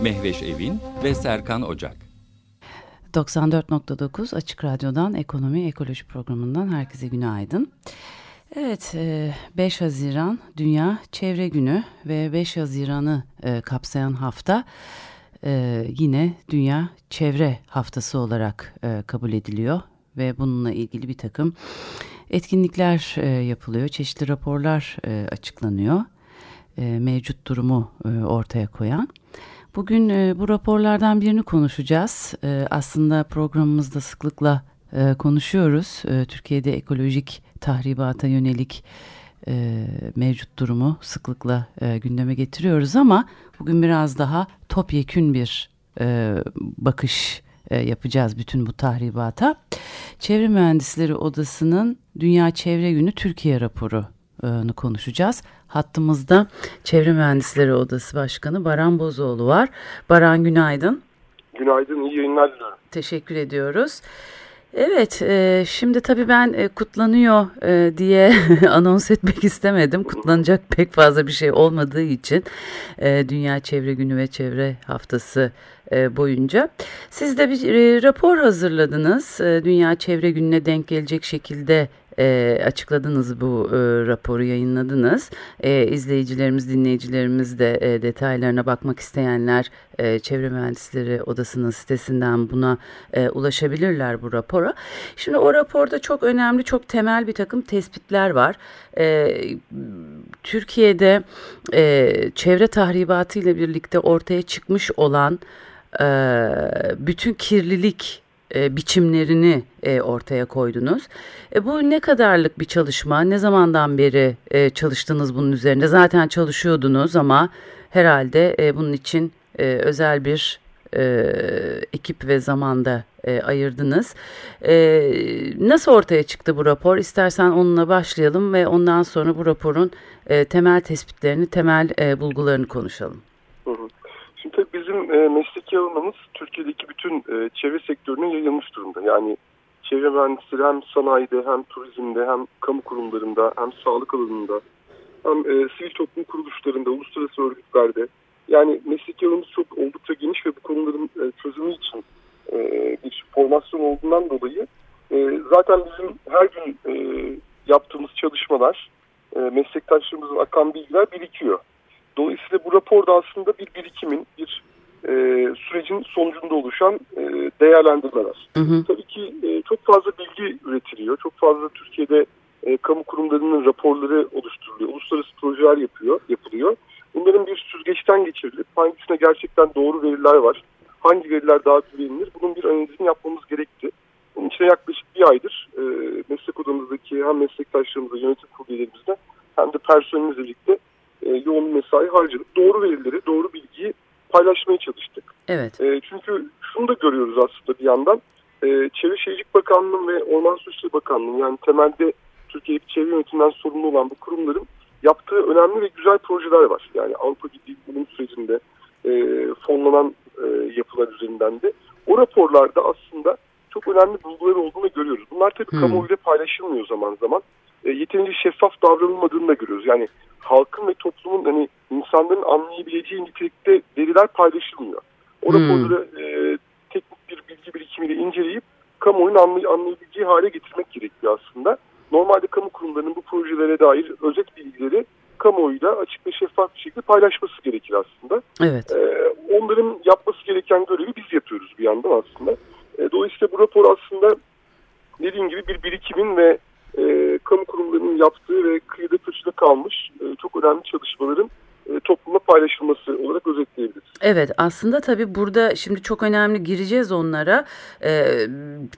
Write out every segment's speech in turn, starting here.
Mehveş Evin ve Serkan Ocak. 94.9 Açık Radyo'dan Ekonomi Ekoloji programından herkese günaydın. Evet 5 e, Haziran Dünya Çevre Günü ve 5 Haziran'ı e, kapsayan hafta e, yine Dünya Çevre Haftası olarak kabul ediliyor ve bununla ilgili bir takım etkinlikler yapılıyor, çeşitli raporlar açıklanıyor mevcut durumu ortaya koyan. Bugün bu raporlardan birini konuşacağız. aslında programımızda sıklıkla konuşuyoruz. Türkiye'de ekolojik tahribata yönelik e, mevcut durumu sıklıkla e, gündeme getiriyoruz ama bugün biraz daha topyekün bir e, bakış e, yapacağız bütün bu tahribata. Çevre Mühendisleri Odası'nın Dünya Çevre Günü Türkiye raporunu konuşacağız. Hattımızda Çevre Mühendisleri Odası Başkanı Baran Bozoğlu var. Baran günaydın. Günaydın, iyi yayınlar diliyorum. Teşekkür ediyoruz. Evet, e, şimdi tabii ben e, kutlanıyor e, diye anons etmek istemedim. Kutlanacak pek fazla bir şey olmadığı için e, Dünya Çevre Günü ve Çevre Haftası e, boyunca. Siz de bir e, rapor hazırladınız. E, Dünya Çevre Günü'ne denk gelecek şekilde e, açıkladınız bu e, raporu yayınladınız. E, izleyicilerimiz, dinleyicilerimiz de e, detaylarına bakmak isteyenler e, Çevre Mühendisleri Odası'nın sitesinden buna e, ulaşabilirler bu rapora. Şimdi o raporda çok önemli, çok temel bir takım tespitler var. E, Türkiye'de e, çevre tahribatı ile birlikte ortaya çıkmış olan e, bütün kirlilik e, biçimlerini e, ortaya koydunuz. E, bu ne kadarlık bir çalışma? Ne zamandan beri çalıştınız bunun üzerinde? Zaten çalışıyordunuz ama herhalde bunun için özel bir ekip ve zamanda ayırdınız. Nasıl ortaya çıktı bu rapor? İstersen onunla başlayalım ve ondan sonra bu raporun temel tespitlerini, temel bulgularını konuşalım. Hı hı. Bizim e, mesleki alanımız Türkiye'deki bütün e, çevre sektörüne yayılmış durumda. Yani çevre mühendisleri hem sanayide hem turizmde hem kamu kurumlarında hem sağlık alanında hem e, sivil toplum kuruluşlarında, uluslararası örgütlerde yani mesleki alanımız çok oldukça geniş ve bu konuların e, çözümü için e, bir formasyon olduğundan dolayı e, zaten bizim her gün e, yaptığımız çalışmalar e, meslektaşlarımızın akan bilgiler birikiyor. Dolayısıyla bu raporda aslında bir birikimin, bir sürecin sonucunda oluşan e, değerlendirmeler. Hı hı. Tabii ki e, çok fazla bilgi üretiliyor. Çok fazla Türkiye'de e, kamu kurumlarının raporları oluşturuluyor. Uluslararası projeler yapıyor, yapılıyor. Bunların bir süzgeçten geçirilip hangisine gerçekten doğru veriler var, hangi veriler daha güvenilir bunun bir analizini yapmamız gerekti. Bunun için yaklaşık bir aydır e, meslek odamızdaki hem meslektaşlarımızla, yönetim kurulu üyelerimizle hem de personelimizle birlikte e, yoğun mesai harcadık. Doğru verileri, doğru bilgiyi paylaşmaya çalıştık. Evet. E, çünkü şunu da görüyoruz aslında bir yandan. E, Çevre Şehircilik Bakanlığı ve Orman Suçları Bakanlığı yani temelde Türkiye'deki çevre yönetiminden sorumlu olan bu kurumların yaptığı önemli ve güzel projeler var. Yani Avrupa Birliği bulum sürecinde e, fonlanan e, yapılar üzerinden de o raporlarda aslında çok önemli bulgular olduğunu görüyoruz. Bunlar tabii hmm. kamuoyuyla paylaşılmıyor zaman zaman. E, yeterince şeffaf davranılmadığını da görüyoruz. Yani halkın ve toplumun hani insanların anlayabileceği nitelikte veriler paylaşılmıyor. O hmm. raporları e, teknik bir bilgi birikimiyle inceleyip kamuoyunun anlay anlayabileceği hale getirmek gerekiyor aslında. Normalde kamu kurumlarının bu projelere dair özet bilgileri kamuoyuyla açık ve şeffaf bir şekilde paylaşması gerekir aslında. Evet. Ee, onların yapması gereken görevi biz yapıyoruz bir yandan aslında. E, dolayısıyla bu rapor aslında dediğim gibi bir birikimin ve e, kamu kurumlarının yaptığı ve kıyıda köşede kalmış e, çok önemli çalışmaların e, toplumla paylaşılması olarak özetleyebiliriz. Evet aslında tabii burada şimdi çok önemli gireceğiz onlara. Ee,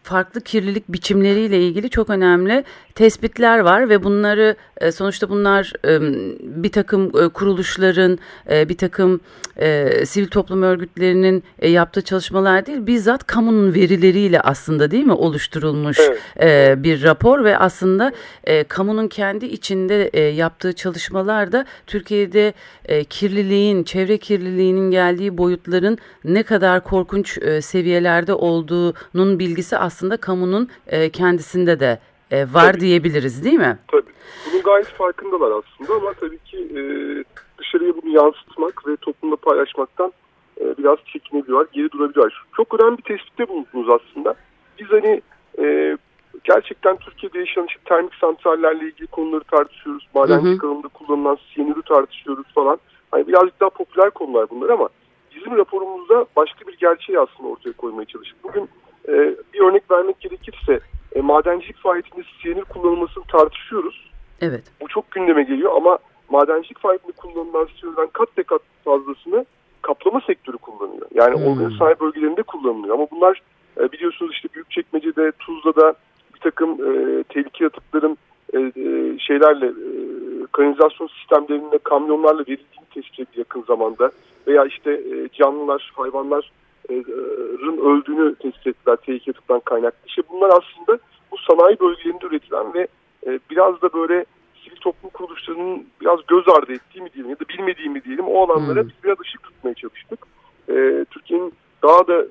farklı kirlilik biçimleriyle ilgili çok önemli tespitler var ve bunları e, sonuçta bunlar e, bir takım e, kuruluşların, bir takım sivil toplum örgütlerinin yaptığı çalışmalar değil, bizzat kamunun verileriyle aslında değil mi oluşturulmuş evet. bir rapor ve aslında kamunun kendi içinde yaptığı çalışmalar da Türkiye'de kirliliğin, çevre kirliliğinin geldiği boyutların ne kadar korkunç seviyelerde olduğunun bilgisi aslında kamunun kendisinde de e, var tabii. diyebiliriz değil mi? Tabii. Bunun gayet farkındalar aslında ama tabii ki e, dışarıya bunu yansıtmak ve toplumda paylaşmaktan e, biraz çekinebiliyorlar, geri durabiliyorlar. Çok önemli bir tespitte bulundunuz aslında. Biz hani e, gerçekten Türkiye'de yaşanan işte termik santrallerle ilgili konuları tartışıyoruz. Madencilik alanında kullanılan siyanürü tartışıyoruz falan. Hani birazcık daha popüler konular bunlar ama bizim raporumuzda başka bir gerçeği aslında ortaya koymaya çalıştık. Bugün e, bir örnek vermek gerekirse e, madencilik faaliyetinde siyanür kullanılmasını tartışıyoruz. Evet. Bu çok gündeme geliyor ama madencilik faaliyetinde kullanılan siyanürden kat be kat fazlasını kaplama sektörü kullanıyor. Yani hmm. organize sanayi bölgelerinde kullanılıyor. Ama bunlar e, biliyorsunuz işte Büyükçekmece'de, Tuzla'da bir takım e, tehlike atıkların e, e, şeylerle e, kanalizasyon sistemlerinde kamyonlarla verildiğini tespit edildi yakın zamanda. Veya işte e, canlılar, hayvanlar öldüğünü tespit ettiler tehlike atıktan kaynaklı. İşte bunlar aslında bu sanayi bölgelerinde üretilen ve e, biraz da böyle sivil toplum kuruluşlarının biraz göz ardı ettiği mi diyelim ya da bilmediği mi diyelim o alanlara hmm. biz biraz ışık tutmaya çalıştık. E, Türkiye'nin daha da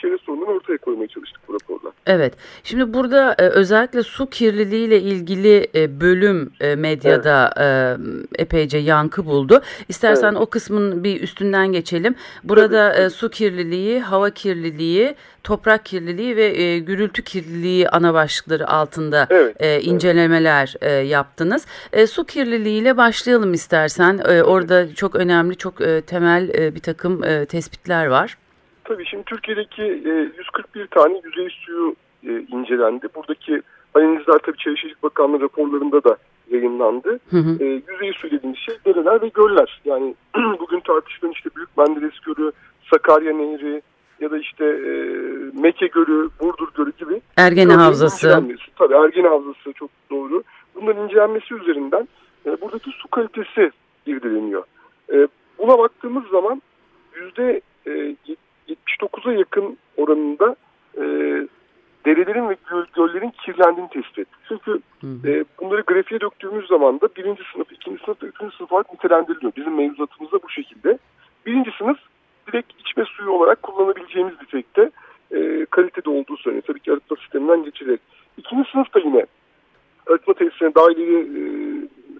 çevre sorununu ortaya koymaya çalıştık bu raporla. Evet. Şimdi burada e, özellikle su kirliliği ile ilgili e, bölüm e, medyada evet. epeyce yankı buldu. İstersen evet. o kısmın bir üstünden geçelim. Burada evet. su kirliliği, hava kirliliği, toprak kirliliği ve gürültü kirliliği ana başlıkları altında evet. incelemeler evet. yaptınız. Su kirliliği ile başlayalım istersen. Orada çok önemli, çok temel bir takım tespitler var. Tabii şimdi Türkiye'deki e, 141 tane yüzey suyu e, incelendi. Buradaki analizler tabii Çevre Bakanlığı raporlarında da yayınlandı. Hı hı. E, yüzey su dediğimiz şey dereler ve göller. Yani bugün tartışılan işte Büyük Menderes Gölü, Sakarya Nehri ya da işte e, Meke Gölü, Burdur Gölü gibi. Ergene Havzası. Tabii Ergene Havzası çok doğru. Bunların incelenmesi üzerinden e, buradaki su kalitesi irdeleniyor. E, buna baktığımız zaman yüzde e, 79'a yakın oranında e, derelerin ve göl, göllerin kirlendiğini tespit ettik. Çünkü E, bunları grafiğe döktüğümüz zaman da birinci sınıf, ikinci sınıf ve üçüncü sınıf olarak nitelendiriliyor. Bizim mevzuatımızda bu şekilde. Birinci sınıf direkt içme suyu olarak kullanabileceğimiz nitelikte e, kalitede olduğu söyleniyor. Tabii ki arıtma sisteminden geçilerek. İkinci sınıf da yine arıtma tesislerine daha ileri e,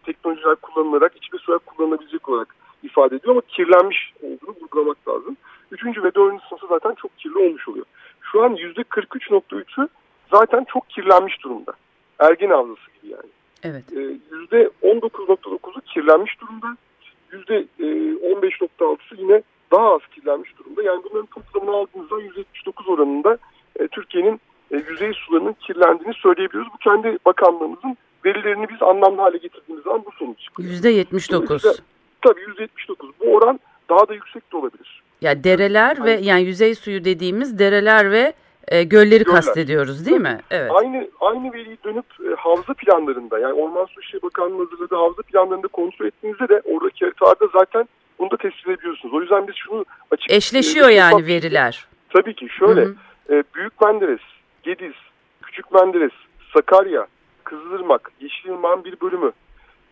teknolojiler kullanılarak içme suyu kullanılabilecek olarak ifade ediyor ama kirlenmiş olduğunu vurgulamak lazım. Üçüncü ve dördüncü sınıfı zaten çok kirli olmuş oluyor. Şu an yüzde 43.3'ü zaten çok kirlenmiş durumda. Ergen havzası gibi yani. Evet. Ee, yüzde 19.9'u kirlenmiş durumda. Yüzde 15.6'sı e, yine daha az kirlenmiş durumda. Yani bunların toplamını aldığımızda %79 oranında e, Türkiye'nin e, yüzey sularının kirlendiğini söyleyebiliyoruz. Bu kendi bakanlığımızın verilerini biz anlamlı hale getirdiğimiz zaman bu sonuç çıkıyor. %79. Tabii %79. Bu oran daha da yüksek de olabilir. Ya dereler yani, ve yani yüzey suyu dediğimiz dereler ve e, gölleri göller. kastediyoruz değil mi? Evet. Aynı aynı veriyi dönüp e, havza planlarında yani Orman Su İşleri Bakanlığı hazırladığı havza planlarında kontrol ettiğinizde de oradaki haritalarda zaten bunu da tespit edebiliyorsunuz. O yüzden biz şunu açık... Eşleşiyor e, yani veriler. Tabii ki şöyle Hı -hı. E, Büyük Menderes, Gediz, Küçük Menderes, Sakarya, Kızılırmak, Yeşilırmak'ın bir bölümü,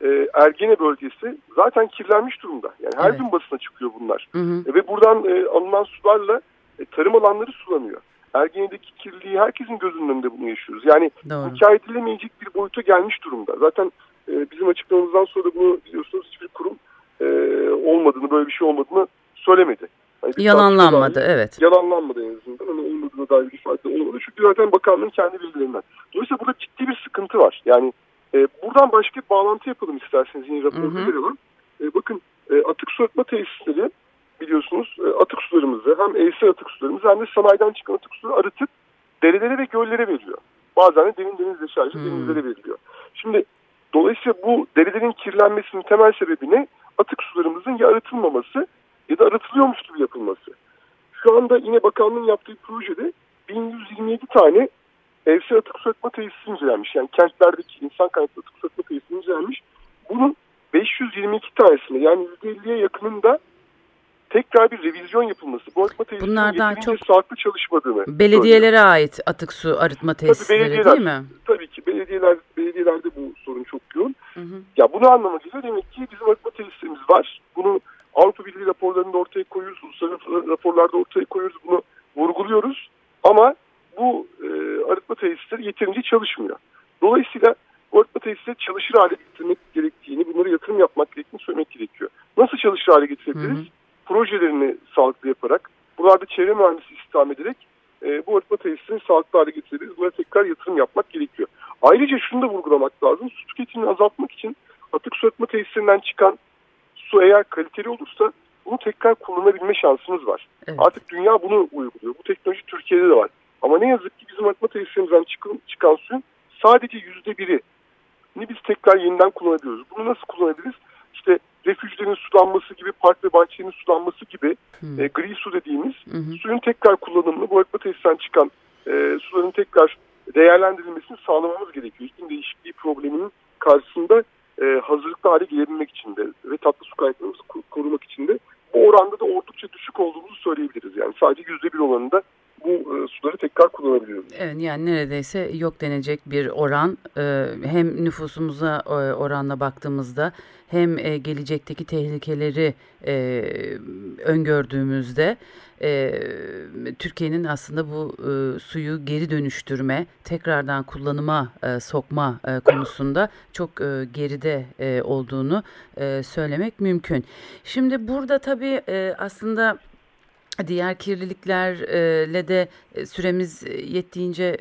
e, Ergene bölgesi zaten kirlenmiş durumda. Yani her evet. gün basına çıkıyor bunlar. Hı hı. E, ve buradan e, alınan sularla e, tarım alanları sulanıyor. Ergene'deki kirliliği herkesin gözünün önünde bunu yaşıyoruz. Yani hikaye edilemeyecek bir boyuta gelmiş durumda. Zaten e, bizim açıklamamızdan sonra bunu biliyorsunuz hiçbir kurum e, olmadığını, böyle bir şey olmadığını söylemedi. Yani yalanlanmadı, evet. Yalanlanmadı en azından. Hani olmadığına dair bir ifade olmadı. Çünkü zaten bakanlığın kendi bilgilerinden. Dolayısıyla burada ciddi bir sıkıntı var. Yani e, buradan başka bir bağlantı yapalım isterseniz yine raporda verelim. E, bakın e, atık su arıtma tesisleri biliyorsunuz e, atık sularımızı hem evsel atık sularımızı hem de sanayiden çıkan atık suları arıtıp derelere ve göllere veriyor. Bazen de derin deniz deşarjı hmm. denizlere veriliyor. Şimdi dolayısıyla bu derelerin kirlenmesinin temel sebebi ne? Atık sularımızın ya arıtılmaması ya da arıtılıyormuş gibi yapılması. Şu anda yine bakanlığın yaptığı projede 1127 tane evsel atık sökme tesisi incelenmiş. Yani kentlerdeki insan kaynaklı atık sökme tesisi incelenmiş. Bunun 522 tanesinde yani %50'ye yakınında tekrar bir revizyon yapılması. Bu arıtma tesisinin Bunlardan çok sağlıklı çalışmadığını. Belediyelere söylüyor. ait atık su arıtma tesisleri değil mi? Tabii ki belediyeler belediyelerde bu sorun çok yoğun. Hı hı. Ya bunu anlamak için demek ki bizim arıtma tesislerimiz var. Bunu Avrupa Birliği raporlarında ortaya koyuyoruz, uluslararası raporlarda ortaya koyuyoruz, bunu vurguluyoruz. Ama bu e, arıtma tesisleri yeterince çalışmıyor. Dolayısıyla bu arıtma tesisleri çalışır hale getirmek gerektiğini, bunları yatırım yapmak gerektiğini söylemek gerekiyor. Nasıl çalışır hale getirebiliriz? Hı hı. Projelerini sağlıklı yaparak, buralarda çevre mühendisi istihdam ederek e, bu arıtma tesisini sağlıklı hale getirebiliriz. Buna tekrar yatırım yapmak gerekiyor. Ayrıca şunu da vurgulamak lazım. Su tüketimini azaltmak için atık su arıtma tesislerinden çıkan su eğer kaliteli olursa bunu tekrar kullanabilme şansımız var. Evet. Artık dünya bunu uyguluyor. Bu teknoloji Türkiye'de de var. Ama ne yazık ki bizim arıtma tesislerimizden çıkan, çıkan suyun sadece yüzde biri ni biz tekrar yeniden kullanabiliyoruz. Bunu nasıl kullanabiliriz? İşte refüjlerin sulanması gibi, park ve bahçenin sulanması gibi hmm. e, gri su dediğimiz hmm. suyun tekrar kullanımını bu arıtma tesisinden çıkan e, suların tekrar değerlendirilmesini sağlamamız gerekiyor. İklim değişikliği probleminin karşısında e, hazırlıklı hale gelebilmek için de ve tatlı su kaynaklarımızı korumak için de bu oranda da oldukça düşük olduğumuzu söyleyebiliriz. Yani sadece yüzde bir oranında bu e, suları tekrar kullanabiliyoruz. Evet, yani neredeyse yok denecek bir oran e, hem nüfusumuza e, oranla baktığımızda hem e, gelecekteki tehlikeleri e, öngördüğümüzde e, Türkiye'nin aslında bu e, suyu geri dönüştürme, tekrardan kullanıma e, sokma e, konusunda çok e, geride e, olduğunu e, söylemek mümkün. Şimdi burada tabii e, aslında diğer kirliliklerle de e, süremiz e, yettiğince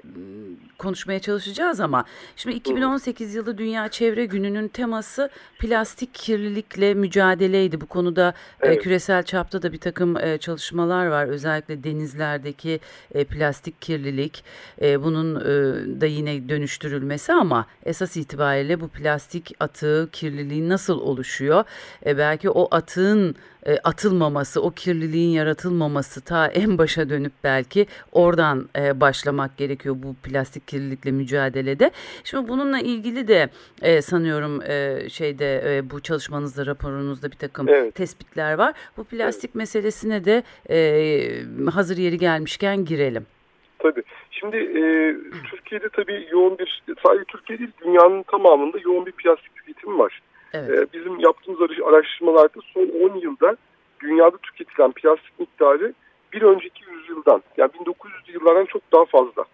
konuşmaya çalışacağız ama şimdi 2018 yılı Dünya Çevre Günü'nün teması plastik kirlilikle mücadeleydi. Bu konuda e, evet. küresel çapta da bir takım çalışmalar var. Özellikle denizlerdeki plastik kirlilik bunun da yine dönüştürülmesi ama esas itibariyle bu plastik atığı kirliliği nasıl oluşuyor? Belki o atığın atılmaması, o kirliliğin yaratılmaması ta en başa dönüp belki oradan e, başlamak gerekiyor bu plastik kirlilikle mücadelede. Şimdi bununla ilgili de e, sanıyorum e, şeyde e, bu çalışmanızda raporunuzda bir takım evet. tespitler var. Bu plastik evet. meselesine de e, hazır yeri gelmişken girelim. Tabii. Şimdi e, Türkiye'de tabii yoğun bir sadece Türkiye değil dünyanın tamamında yoğun bir plastik tüketimi var. Evet. E, bizim yaptığımız araştırmalarda son 10 yılda dünyada tüketilen plastik miktarı bir önceki yüzyıldan yani 1900'lü yıllardan çok daha fazla.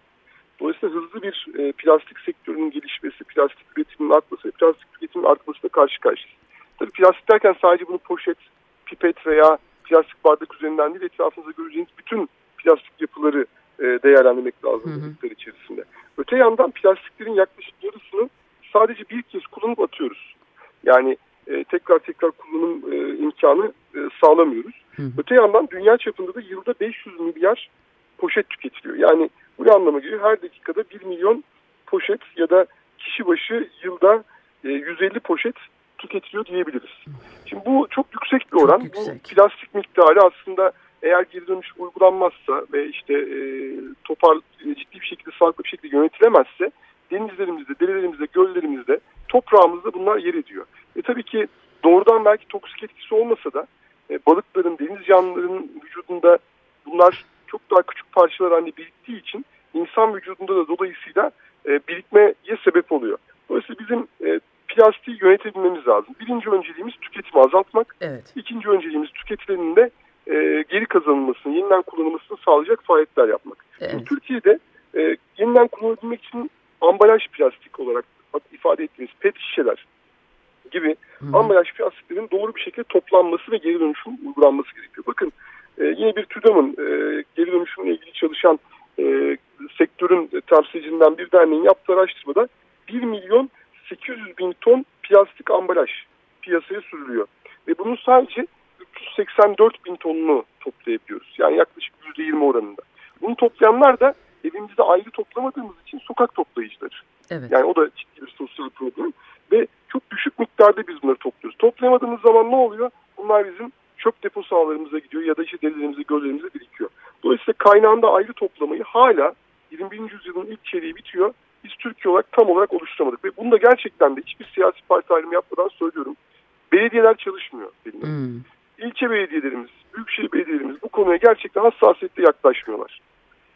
Dolayısıyla hızlı bir e, plastik sektörünün gelişmesi, plastik üretiminin artması plastik tüketiminin artmasına karşı karşıyayız. Tabii plastik derken sadece bunu poşet, pipet veya plastik bardak üzerinden değil etrafınızda göreceğiniz bütün plastik yapıları e, değerlendirmek lazım hı hı. içerisinde. Öte yandan plastiklerin yaklaşık yarısını sadece bir kez kullanıp atıyoruz. Yani e, tekrar tekrar kullanım e, imkanı e, sağlamıyoruz. Hı. Öte yandan dünya çapında da yılda 500 milyar poşet tüketiliyor. Yani bu ne anlama geliyor? Her dakikada 1 milyon poşet ya da kişi başı yılda e, 150 poşet tüketiliyor diyebiliriz. Şimdi bu çok yüksek bir oran. Yüksek. Bu plastik miktarı aslında eğer geri dönüş uygulanmazsa ve işte e, topar ciddi bir şekilde sağlıklı bir şekilde yönetilemezse denizlerimizde, derelerimizde, göllerimizde, toprağımızda bunlar yer ediyor. Tabii ki doğrudan belki toksik etkisi olmasa da e, balıkların, deniz canlılarının vücudunda bunlar çok daha küçük parçalar halinde biriktiği için insan vücudunda da dolayısıyla e, birikmeye sebep oluyor. Dolayısıyla bizim e, plastiği yönetebilmemiz lazım. Birinci önceliğimiz tüketimi azaltmak. Evet. İkinci önceliğimiz tüketilenin de e, geri kazanılmasını, yeniden kullanılmasını sağlayacak faaliyetler yapmak. Evet. Türkiye'de e, yeniden kullanılabilmek için ambalaj plastik olarak ifade ettiğimiz pet şişeler gibi hmm. ambalaj plastiklerin doğru bir şekilde toplanması ve geri dönüşüm uygulanması gerekiyor. Bakın e, yine bir TÜDAM'ın e, geri dönüşümle ilgili çalışan e, sektörün temsilcilerinden bir derneğin yaptığı araştırmada 1 milyon 800 bin ton plastik ambalaj piyasaya sürülüyor. Ve bunun sadece 384 bin tonunu toplayabiliyoruz. Yani yaklaşık %20 oranında. Bunu toplayanlar da evimizde ayrı toplamadığımız için sokak toplayıcıları. Evet. Yani o da ciddi bir sosyal problem. Miktarda biz bunları topluyoruz. Toplayamadığımız zaman ne oluyor? Bunlar bizim çöp deposu sahalarımıza gidiyor ya da işte denizerimizde, göllerimizde birikiyor. Dolayısıyla kaynağında ayrı toplamayı hala 21. yüzyılın ilk çeyreği bitiyor. Biz Türkiye olarak tam olarak oluşturamadık ve bunu da gerçekten de hiçbir siyasi parti ayrımı yapmadan söylüyorum. Belediyeler çalışmıyor. Hmm. İlçe belediyelerimiz, büyükşehir belediyelerimiz bu konuya gerçekten hassasiyetle yaklaşmıyorlar.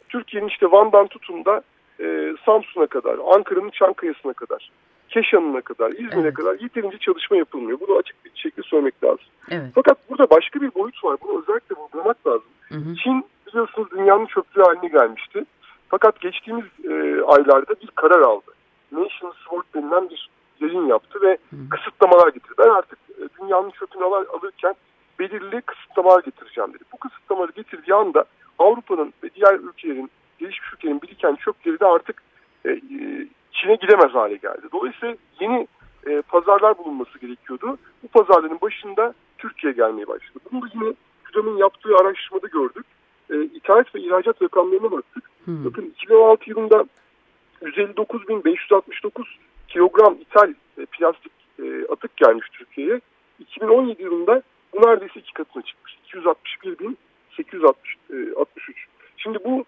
Türkiye'nin işte Van'dan tutun da e, Samsun'a kadar, Ankara'nın Çankaya'sına kadar, Keşan'ına kadar, İzmir'e evet. kadar yeterince çalışma yapılmıyor. Bunu açık bir şekilde söylemek lazım. Evet. Fakat burada başka bir boyut var. Bunu özellikle vurgulamak lazım. Hı hı. Çin biliyorsunuz dünyanın çöplüğü haline gelmişti. Fakat geçtiğimiz e, aylarda bir karar aldı. Nation Sword denilen bir yayın yaptı ve hı. kısıtlamalar getirdi. Ben artık e, dünyanın çöpünü al alırken belirli kısıtlamalar getireceğim dedi. Bu kısıtlamaları getirdiği anda Avrupa'nın ve diğer ülkelerin, gelişmiş ülkelerin biriken çöpleri de artık e, e, Çin'e gidemez hale geldi. Dolayısıyla yeni e, pazarlar bulunması gerekiyordu. Bu pazarların başında Türkiye gelmeye başladı. Bunu yine TÜDAM'ın yaptığı araştırmada gördük. E, ithalat ve ihracat rakamlarına baktık. Hmm. Bakın 2016 yılında 159.569 kilogram ithal e, plastik e, atık gelmiş Türkiye'ye. 2017 yılında bu neredeyse iki katına çıkmış. 261.863. E, Şimdi bu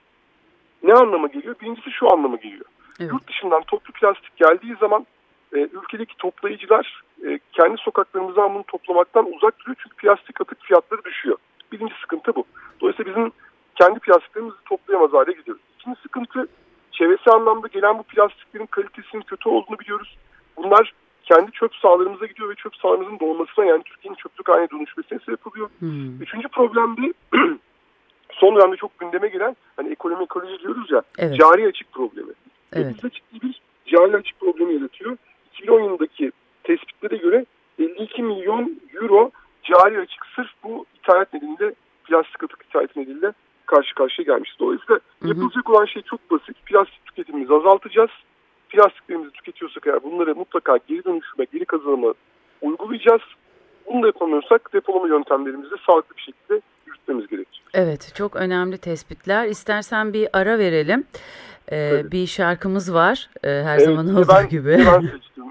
ne anlama geliyor? Birincisi şu anlama geliyor. Evet. Yurt dışından toplu plastik geldiği zaman e, ülkedeki toplayıcılar e, kendi sokaklarımızdan bunu toplamaktan uzak duruyor. Çünkü plastik atık fiyatları düşüyor. Birinci sıkıntı bu. Dolayısıyla bizim kendi plastiklerimizi toplayamaz hale gidiyoruz. İkinci sıkıntı çevresel anlamda gelen bu plastiklerin kalitesinin kötü olduğunu biliyoruz. Bunlar kendi çöp sahalarımıza gidiyor ve çöp sahalarımızın dolmasına yani Türkiye'nin çöplük haline dönüşmesine sebep oluyor. Hmm. Üçüncü problem de son dönemde çok gündeme gelen hani ekonomi ekoloji diyoruz ya evet. cari açık problemi. Evet. Bizde ciddi bir cari açık problemi yaratıyor. 2010 yılındaki tespitlere göre 52 milyon euro cari açık sırf bu ithalat nedeniyle plastik atık ithalat nedeniyle karşı karşıya gelmiş. Dolayısıyla hı hı. yapılacak olan şey çok basit. Plastik tüketimimizi azaltacağız. Plastiklerimizi tüketiyorsak eğer bunları mutlaka geri dönüşüme, geri kazanıma uygulayacağız. Bunu da yapamıyorsak depolama yöntemlerimizi sağlıklı bir şekilde yürütmemiz gerekecek. Evet çok önemli tespitler. İstersen bir ara verelim. Ee, bir şarkımız var ee, her evet, zaman olduğu ben, gibi. Ben seçtim.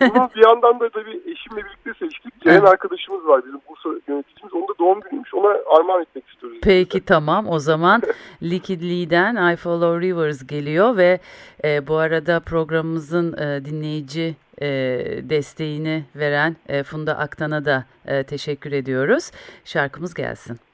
Bunu bir yandan da tabii eşimle birlikte seçtik. Ceren arkadaşımız var bizim Bursa yöneticimiz. Onun da doğum günüymüş. Ona armağan etmek istiyoruz. Peki size. tamam o zaman Liquid Lee'den I Follow Rivers geliyor ve e, bu arada programımızın e, dinleyici e, desteğini veren e, Funda Aktan'a da e, teşekkür ediyoruz. Şarkımız gelsin.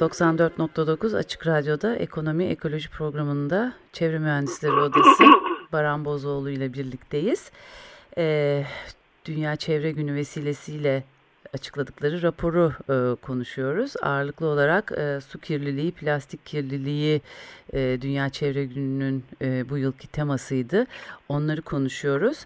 94.9 Açık Radyo'da Ekonomi Ekoloji programında Çevre Mühendisleri Odası Baran Bozoğlu ile birlikteyiz. Ee, Dünya Çevre Günü vesilesiyle açıkladıkları raporu e, konuşuyoruz. Ağırlıklı olarak e, su kirliliği, plastik kirliliği e, Dünya Çevre Günü'nün e, bu yılki temasıydı. Onları konuşuyoruz.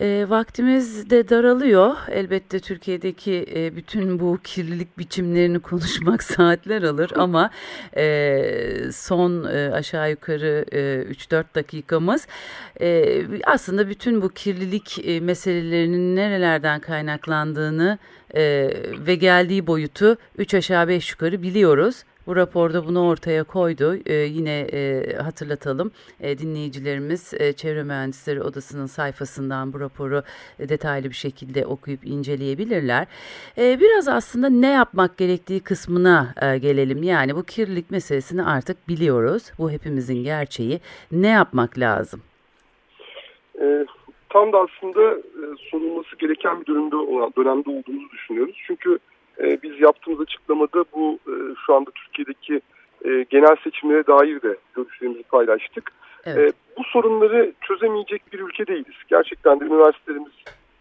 E, vaktimiz de daralıyor. Elbette Türkiye'deki e, bütün bu kirlilik biçimlerini konuşmak saatler alır ama e, son e, aşağı yukarı e, 3-4 dakikamız e, aslında bütün bu kirlilik e, meselelerinin nerelerden kaynaklandığını e, ve geldiği boyutu 3 aşağı 5 yukarı biliyoruz. Bu raporda bunu ortaya koydu. Ee, yine e, hatırlatalım e, dinleyicilerimiz e, Çevre Mühendisleri Odası'nın sayfasından bu raporu e, detaylı bir şekilde okuyup inceleyebilirler. E, biraz aslında ne yapmak gerektiği kısmına e, gelelim. Yani bu kirlilik meselesini artık biliyoruz. Bu hepimizin gerçeği. Ne yapmak lazım? E, tam da aslında e, sorulması gereken bir dönemde, dönemde olduğumuzu düşünüyoruz. Çünkü e, biz yaptığımız açıklamada bu e, şu anda Türkiye'deki e, genel seçimlere dair de görüşlerimizi paylaştık. Evet. E, bu sorunları çözemeyecek bir ülke değiliz. Gerçekten de üniversitelerimiz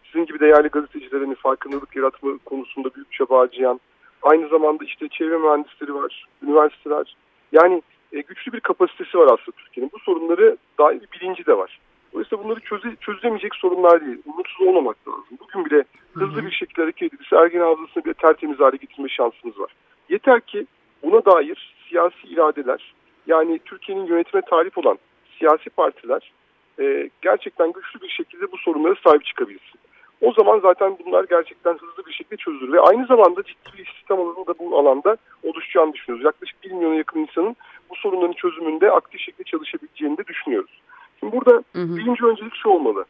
sizin gibi değerli gazetecilerin farkındalık yaratma konusunda büyük çaba harcayan, aynı zamanda işte çevre mühendisleri var, üniversiteler. Yani e, güçlü bir kapasitesi var aslında Türkiye'nin. Bu sorunları dair bir bilinci de var. Dolayısıyla bunları çöze, çözülemeyecek sorunlar değil. Umutsuz olmamak lazım. Bugün bile hızlı bir şekilde hareket edip Ergen Havzası'nı bile tertemiz hale getirme şansımız var. Yeter ki buna dair siyasi iradeler yani Türkiye'nin yönetime talip olan siyasi partiler e, gerçekten güçlü bir şekilde bu sorunlara sahip çıkabilsin. O zaman zaten bunlar gerçekten hızlı bir şekilde çözülür. Ve aynı zamanda ciddi bir istihdam alanı da bu alanda oluşacağını düşünüyoruz. Yaklaşık 1 milyona yakın insanın bu sorunların çözümünde aktif şekilde çalışabileceğini de düşünüyoruz. Şimdi burada hı hı. birinci öncelik şu olmalı.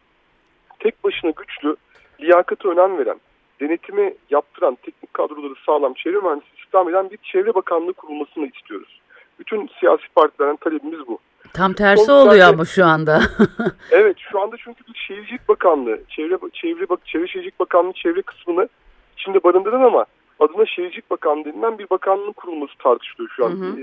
Tek başına güçlü, liyakatı önem veren, denetimi yaptıran teknik kadroları sağlam çevre mühendisi istihdam eden bir çevre bakanlığı kurulmasını istiyoruz. Bütün siyasi partilerin talebimiz bu. Tam tersi Son oluyor ama şu anda. evet şu anda çünkü bir şehircilik bakanlığı, çevre çevre bak çevre şehircilik bakanlığı çevre kısmını içinde barındıran ama adına şehircilik bakanlığı denilen bir bakanlığın kurulması tartışılıyor şu an. Hı hı.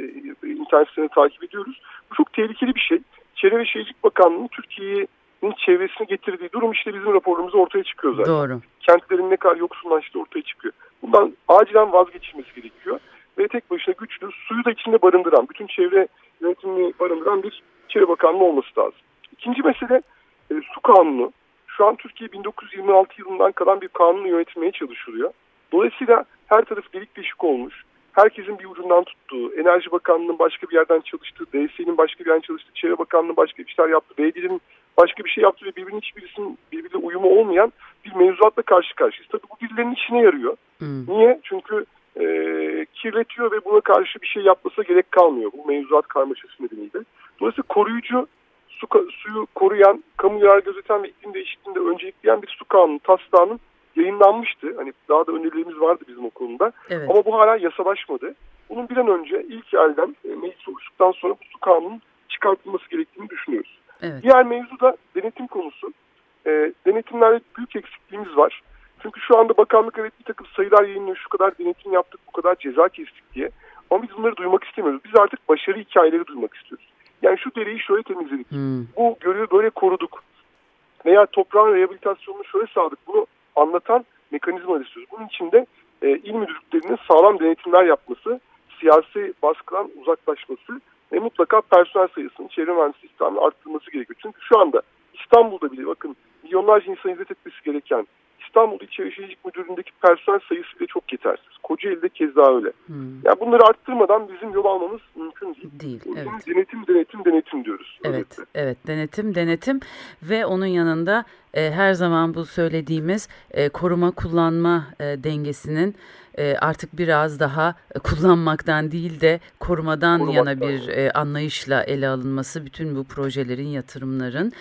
E, internet sitesini takip ediyoruz. Bu çok tehlikeli bir şey. Çevre ve Şehircilik Bakanlığı'nın Türkiye'nin çevresini getirdiği durum işte bizim raporumuzda ortaya çıkıyor zaten. Doğru. Kentlerin ne kadar yoksullaştığı ortaya çıkıyor. Bundan acilen vazgeçilmesi gerekiyor. Ve tek başına güçlü, suyu da içinde barındıran, bütün çevre yönetimini barındıran bir çevre bakanlığı olması lazım. İkinci mesele e, su kanunu. Şu an Türkiye 1926 yılından kalan bir kanunu yönetmeye çalışılıyor. Dolayısıyla her taraf delik deşik olmuş herkesin bir ucundan tuttuğu, Enerji Bakanlığı'nın başka bir yerden çalıştığı, DSİ'nin başka bir yerden çalıştığı, Çevre Bakanlığı'nın başka bir şeyler yaptığı, Belediyenin başka bir şey yaptığı ve birbirinin hiçbirisinin birbiriyle uyumu olmayan bir mevzuatla karşı karşıyayız. Tabii bu birilerinin işine yarıyor. Hmm. Niye? Çünkü e, kirletiyor ve buna karşı bir şey yapmasa gerek kalmıyor bu mevzuat karmaşası nedeniyle. Dolayısıyla koruyucu, su, suyu koruyan, kamu yarar gözeten ve iklim değişikliğinde öncelikleyen bir su kanunu taslağının yayınlanmıştı. Hani daha da önerilerimiz vardı bizim o konuda. Evet. Ama bu hala yasalaşmadı. Bunun bir an önce ilk elden e, meclis oluştuktan sonra bu su kanunun çıkartılması gerektiğini düşünüyoruz. Evet. Diğer mevzu da denetim konusu. E, denetimlerde büyük eksikliğimiz var. Çünkü şu anda bakanlık evet bir takım sayılar yayınlıyor. Şu kadar denetim yaptık, bu kadar ceza kestik diye. Ama biz bunları duymak istemiyoruz. Biz artık başarı hikayeleri duymak istiyoruz. Yani şu dereyi şöyle temizledik. Hmm. Bu görevi böyle koruduk. Veya toprağın rehabilitasyonunu şöyle sağladık. Bunu anlatan mekanizma istiyoruz. Bunun için de e, il müdürlüklerinin sağlam denetimler yapması, siyasi baskıdan uzaklaşması ve mutlaka personel sayısının çevre mühendisliği istihdamını arttırması gerekiyor. Çünkü şu anda İstanbul'da bile bakın milyonlarca insan hizmet etmesi gereken İstanbul İçişleri Şehircilik Müdürlüğü'ndeki personel sayısı bile çok yetersiz. Kocaeli'de keza öyle. Hmm. Yani bunları arttırmadan bizim yol almamız mümkün değil. Değil, evet. Denetim, denetim, denetim diyoruz. Evet, evet denetim, denetim ve onun yanında e, her zaman bu söylediğimiz e, koruma kullanma e, dengesinin e, artık biraz daha kullanmaktan değil de korumadan Korumaktan. yana bir e, anlayışla ele alınması bütün bu projelerin, yatırımların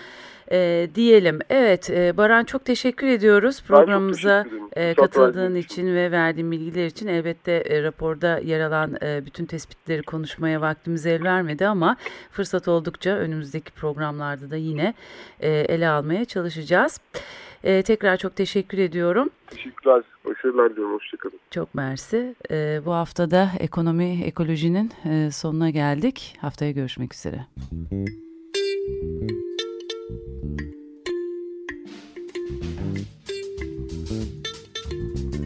e, diyelim. Evet e, Baran çok teşekkür ediyoruz programımıza teşekkür e, katıldığın için ve verdiğin bilgiler için. Elbette e, raporda yer alan e, bütün tespitleri konuşmaya vaktimiz el vermedi ama fırsat oldukça önümüzdeki programlarda da yine e, ele almaya çalışacağız. E, tekrar çok teşekkür ediyorum. Teşekkürler. Başarılar diliyorum. Hoşçakalın. Çok mersi. E, bu haftada ekonomi ekolojinin e, sonuna geldik. Haftaya görüşmek üzere.